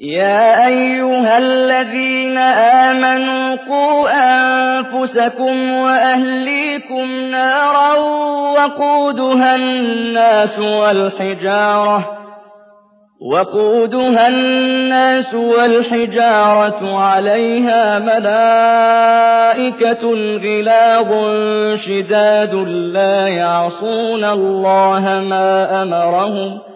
يا أيها الذين آمنوا قوا أنفسكم وأهليكم نارا وقودها الناس والحجارة وقودها الناس والحجارة عليها ملائكة غلاظ شداد لا يعصون الله ما أمرهم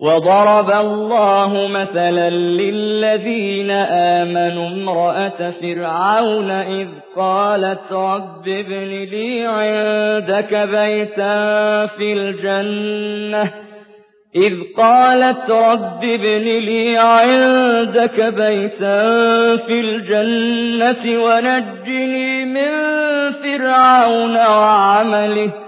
وضرب الله مثلا للذين آمنوا امرأة فرعون إذ قالت رب ابن لي عندك بيتا في الجنة. إذ قالت رب ابن لي عندك بيتا في الجنة ونجني من فرعون وعمله.